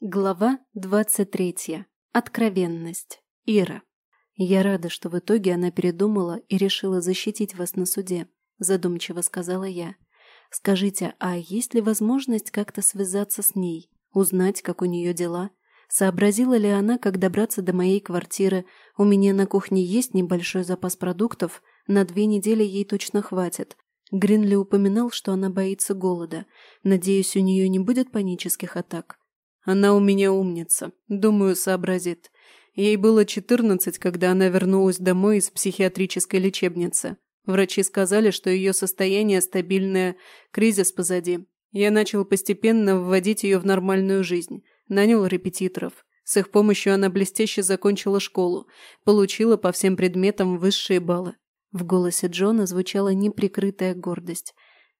Глава 23. Откровенность. Ира. «Я рада, что в итоге она передумала и решила защитить вас на суде», – задумчиво сказала я. «Скажите, а есть ли возможность как-то связаться с ней, узнать, как у нее дела? Сообразила ли она, как добраться до моей квартиры? У меня на кухне есть небольшой запас продуктов, на две недели ей точно хватит. Гринли упоминал, что она боится голода. Надеюсь, у нее не будет панических атак. Она у меня умница. Думаю, сообразит. Ей было 14, когда она вернулась домой из психиатрической лечебницы. Врачи сказали, что ее состояние стабильное, кризис позади. Я начал постепенно вводить ее в нормальную жизнь. Нанял репетиторов. С их помощью она блестяще закончила школу, получила по всем предметам высшие баллы. В голосе Джона звучала неприкрытая гордость.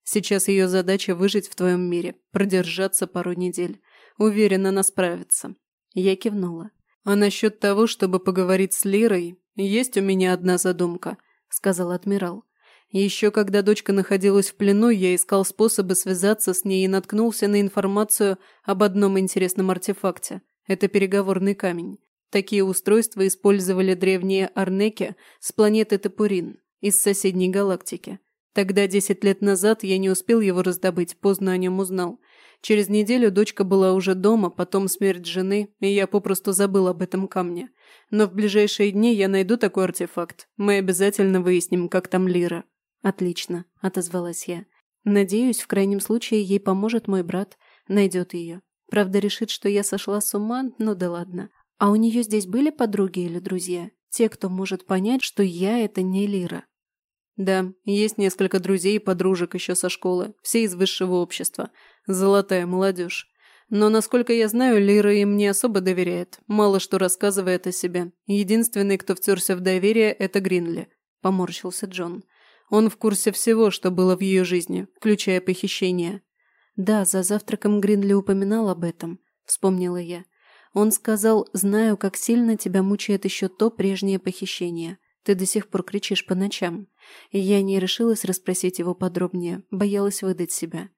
Сейчас ее задача выжить в твоем мире, продержаться пару недель. Уверена, она справится. Я кивнула. А насчет того, чтобы поговорить с Лирой, есть у меня одна задумка, сказал адмирал. Еще когда дочка находилась в плену, я искал способы связаться с ней и наткнулся на информацию об одном интересном артефакте. Это переговорный камень. Такие устройства использовали древние Арнеки с планеты Тапурин из соседней галактики. Тогда, десять лет назад, я не успел его раздобыть, поздно о нем узнал. Через неделю дочка была уже дома, потом смерть жены, и я попросту забыл об этом камне. Но в ближайшие дни я найду такой артефакт. Мы обязательно выясним, как там Лира». «Отлично», – отозвалась я. «Надеюсь, в крайнем случае ей поможет мой брат, найдет ее. Правда, решит, что я сошла с ума, ну да ладно. А у нее здесь были подруги или друзья? Те, кто может понять, что я – это не Лира?» «Да, есть несколько друзей и подружек еще со школы, все из высшего общества. Золотая молодежь. Но, насколько я знаю, Лира им не особо доверяет, мало что рассказывает о себе. Единственный, кто втерся в доверие, это Гринли», – поморщился Джон. «Он в курсе всего, что было в ее жизни, включая похищение». «Да, за завтраком Гринли упоминал об этом», – вспомнила я. «Он сказал, знаю, как сильно тебя мучает еще то прежнее похищение. Ты до сих пор кричишь по ночам». И я не решилась расспросить его подробнее, боялась выдать себя.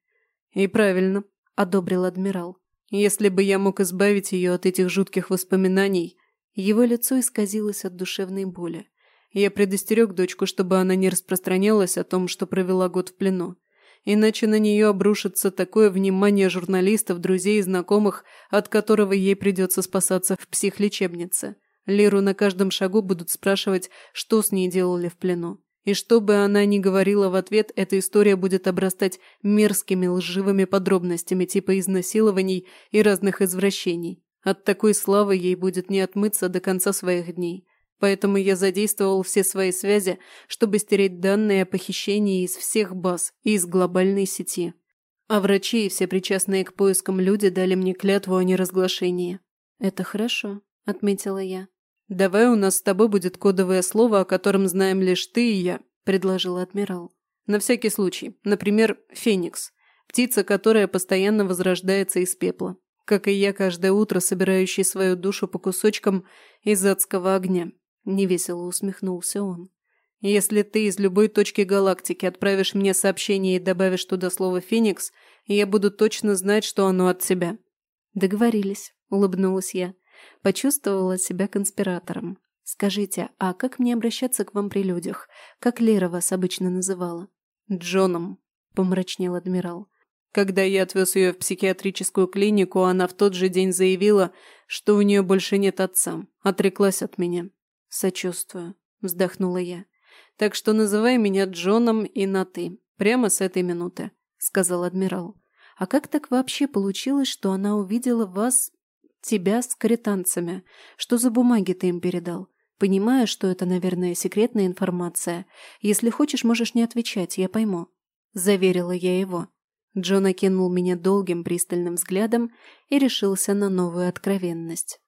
«И правильно», – одобрил адмирал. «Если бы я мог избавить ее от этих жутких воспоминаний...» Его лицо исказилось от душевной боли. Я предостерег дочку, чтобы она не распространялась о том, что провела год в плену. Иначе на нее обрушится такое внимание журналистов, друзей и знакомых, от которого ей придется спасаться в психлечебнице. Леру на каждом шагу будут спрашивать, что с ней делали в плену. И что бы она ни говорила в ответ, эта история будет обрастать мерзкими лживыми подробностями типа изнасилований и разных извращений. От такой славы ей будет не отмыться до конца своих дней. Поэтому я задействовал все свои связи, чтобы стереть данные о похищении из всех баз и из глобальной сети. А врачи и все причастные к поискам люди дали мне клятву о неразглашении. «Это хорошо», — отметила я. «Давай у нас с тобой будет кодовое слово, о котором знаем лишь ты и я», – предложил адмирал. «На всякий случай. Например, феникс. Птица, которая постоянно возрождается из пепла. Как и я каждое утро, собирающий свою душу по кусочкам из адского огня». Невесело усмехнулся он. «Если ты из любой точки галактики отправишь мне сообщение и добавишь туда слово «феникс», я буду точно знать, что оно от тебя». «Договорились», – улыбнулась я. Почувствовала себя конспиратором. «Скажите, а как мне обращаться к вам при людях? Как Лера вас обычно называла?» «Джоном», — помрачнел адмирал. «Когда я отвез ее в психиатрическую клинику, она в тот же день заявила, что у нее больше нет отца, отреклась от меня». «Сочувствую», — вздохнула я. «Так что называй меня Джоном и на «ты», прямо с этой минуты», — сказал адмирал. «А как так вообще получилось, что она увидела вас Тебя с каританцами. Что за бумаги ты им передал? Понимаю, что это, наверное, секретная информация. Если хочешь, можешь не отвечать, я пойму. Заверила я его. Джон окинул меня долгим пристальным взглядом и решился на новую откровенность.